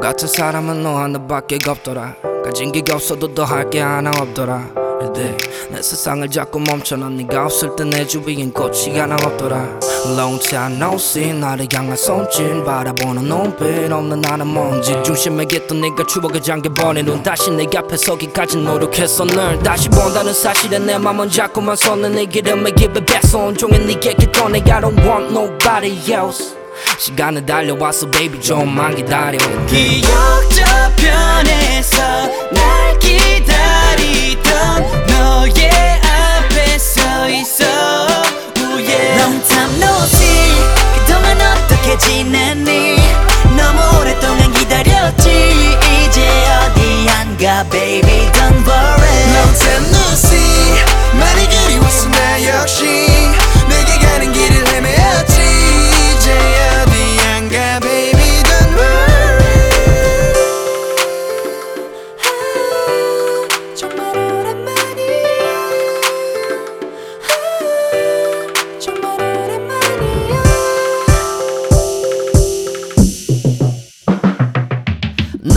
같은 사람은 너 하나밖에 없더라. 가진 게 없어도 더 할 게 하나 없더라. 근데 내 세상을 자꾸 멈춰놔 네가 없을 때 내 주위엔 꽃이 하나 없더라. Long time no see 나를 향한 손짓 바라보는 눈빛 없는 나는 먼지. 중심에 있던 네가 추억에 잠겨버린 눈. 다시 내 앞에 서기까지 노력했어. 널 다시 본다는 사실에 내 맘은 자꾸만 솟는 네 기름에 give it back. 온종일 네게 떠내. I don't want nobody else 시간은 달려왔어 baby. 좀만 기다려. 기억 저편에서 날 기다리던 너의 앞에 서 있어. Ooh, yeah. Long time no see 그동안 어떻게 지냈니? 너무 오랫동안 기다렸지. 이제 어디 안가 baby. Don't worry. Long time no see 많이 그리웠어 나 역시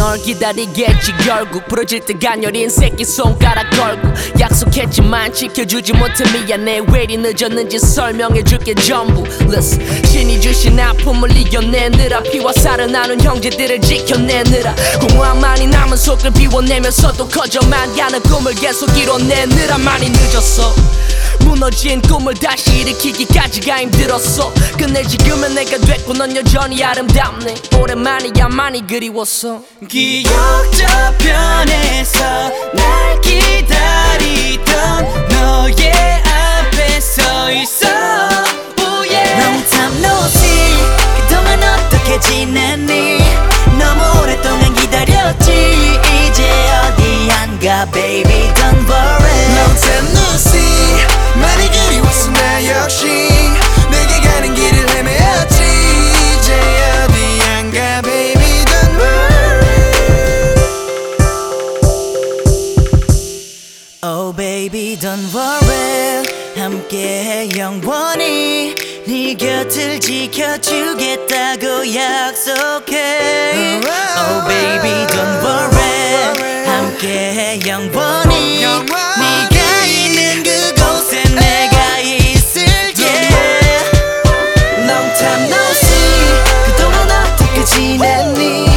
널 기다리겠지 결국. 부러질 때 간열인 새끼 손가락 걸고. 약속했지만 지켜주지 못해 미안해. 왜 이리 늦었는지 설명해줄게 전부. Listen 신이 주신 아픔을 이겨내느라. 피와 살을 나눈 형제들을 지켜내느라. 공허한 많이 남은 속을 비워내면서도 커져만 가는 꿈을 계속 이뤄내느라. 많이 늦었어 무너진 꿈을 다시 일으키기까지가 힘들었어. 끝내 지금은 내가 됐고 넌 여전히 아름답네. 오랜만이야 많이 그리웠어. 기억 저편에서 날 기다리던 너의 앞에 서 있어. Ooh, yeah. Long 그동안 어떻게 지냈니? 너무 오랫동안 기다렸지. 이제 어디 안가 baby? Don't worry Oh baby don't worry. 함께해 영원히. 네 곁을 지켜주겠다고 약속해. Oh baby don't worry. 함께해 영원히. 네가 있는 그곳에 내가 있을게. Long time no see 그동안 어떻게 지냈니?